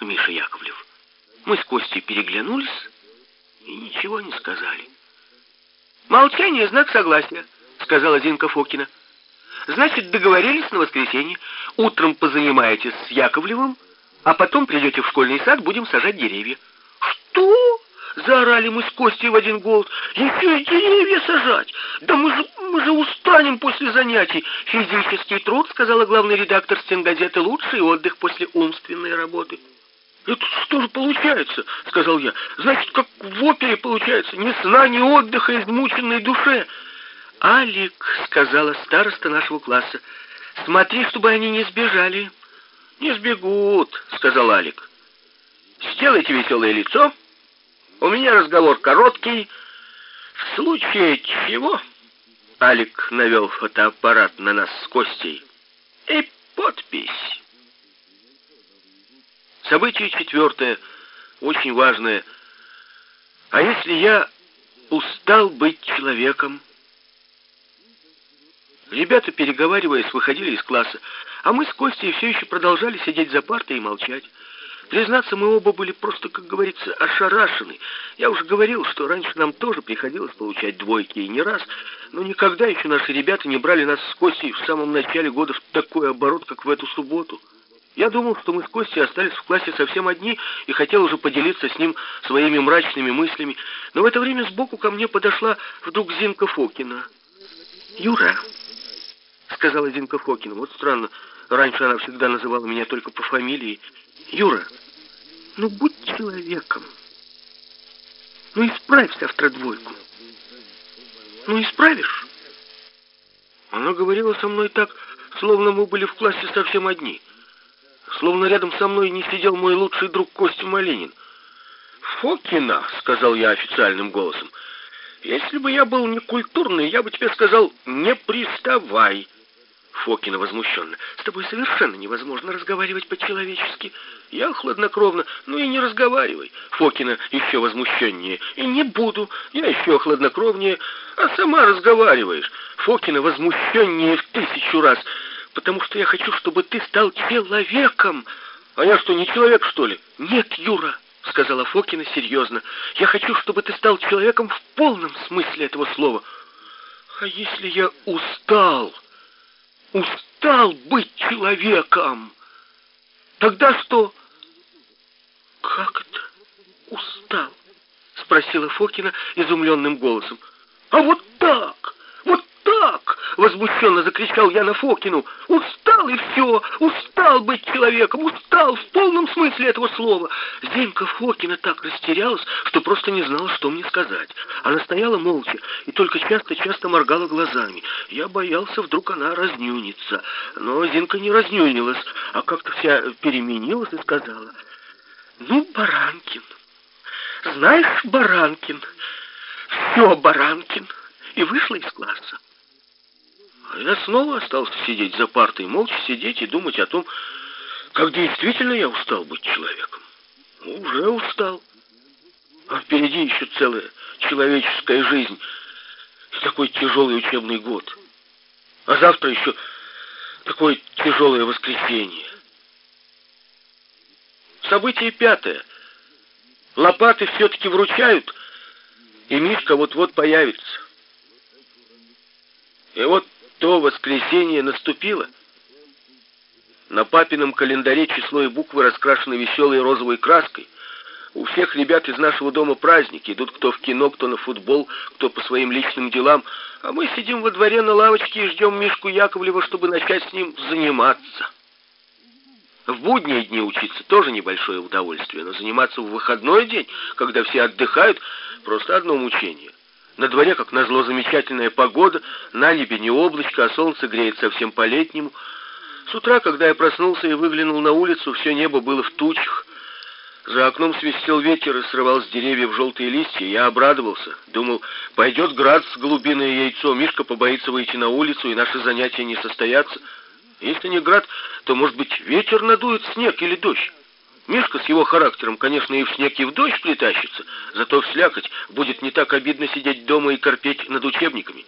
Миша Яковлев. Мы с Костей переглянулись и ничего не сказали. «Молчание — знак согласия», — сказала Зинка Фокина. «Значит, договорились на воскресенье. Утром позанимаетесь с Яковлевым, а потом придете в школьный сад, будем сажать деревья». «Что?» — заорали мы с Костей в один голос. «Еще и деревья сажать! Да мы же, мы же устанем после занятий!» «Физический труд, — сказала главный редактор стенгазеты, — лучший отдых после умственной работы». «Это что же получается?» — сказал я. «Значит, как в опере получается, ни сна, ни отдыха измученной душе». «Алик», — сказала староста нашего класса, — «смотри, чтобы они не сбежали». «Не сбегут», — сказал Алик. «Сделайте веселое лицо. У меня разговор короткий. В случае чего...» Алик навел фотоаппарат на нас с Костей. «И подпись». Событие четвертое, очень важное. А если я устал быть человеком? Ребята, переговариваясь, выходили из класса, а мы с Костей все еще продолжали сидеть за партой и молчать. Признаться, мы оба были просто, как говорится, ошарашены. Я уже говорил, что раньше нам тоже приходилось получать двойки, и не раз, но никогда еще наши ребята не брали нас с Костей в самом начале года в такой оборот, как в эту субботу. Я думал, что мы с Костей остались в классе совсем одни и хотел уже поделиться с ним своими мрачными мыслями. Но в это время сбоку ко мне подошла вдруг Зинка Фокина. «Юра», — сказала Зинка Фокина, вот странно, раньше она всегда называла меня только по фамилии. «Юра, ну будь человеком. Ну исправь завтра двойку. Ну исправишь?» Она говорила со мной так, словно мы были в классе совсем одни — словно рядом со мной не сидел мой лучший друг Костя Малинин. «Фокина», — сказал я официальным голосом, — «если бы я был некультурный, я бы тебе сказал, не приставай». Фокина возмущенно. «С тобой совершенно невозможно разговаривать по-человечески. Я хладнокровно, ну и не разговаривай». Фокина еще возмущеннее. «И не буду, я еще хладнокровнее, а сама разговариваешь». Фокина возмущеннее в тысячу раз потому что я хочу, чтобы ты стал человеком. А я что, не человек, что ли? Нет, Юра, сказала Фокина серьезно. Я хочу, чтобы ты стал человеком в полном смысле этого слова. А если я устал, устал быть человеком, тогда что? Как это устал? Спросила Фокина изумленным голосом. А вот так! Так?» — возмущенно закричал я на Фокину. «Устал и все! Устал быть человеком! Устал в полном смысле этого слова!» Зенька Фокина так растерялась, что просто не знала, что мне сказать. Она стояла молча и только часто-часто моргала глазами. Я боялся, вдруг она разнюнится. Но Зинка не разнюнилась, а как-то вся переменилась и сказала, «Ну, Баранкин, знаешь, Баранкин, все, Баранкин!» и вышла из класса. А я снова остался сидеть за партой, молча сидеть и думать о том, как действительно я устал быть человеком. Уже устал. А впереди еще целая человеческая жизнь и такой тяжелый учебный год. А завтра еще такое тяжелое воскресенье. Событие пятое. Лопаты все-таки вручают, и Мишка вот-вот появится. И вот то воскресенье наступило. На папином календаре число и буквы раскрашены веселой розовой краской. У всех ребят из нашего дома праздники. Идут кто в кино, кто на футбол, кто по своим личным делам. А мы сидим во дворе на лавочке и ждем Мишку Яковлева, чтобы начать с ним заниматься. В будние дни учиться тоже небольшое удовольствие, но заниматься в выходной день, когда все отдыхают, просто одно мучение. На дворе, как назло, замечательная погода, на небе не облачко, а солнце греет совсем по-летнему. С утра, когда я проснулся и выглянул на улицу, все небо было в тучах. За окном свистел ветер и срывал с деревьев желтые листья. Я обрадовался. Думал, пойдет град с голубиное яйцо, Мишка побоится выйти на улицу, и наши занятия не состоятся. Если не град, то, может быть, ветер надует снег или дождь. Мишка с его характером, конечно, и в снег, и в дождь притащится, зато в слякоть будет не так обидно сидеть дома и корпеть над учебниками.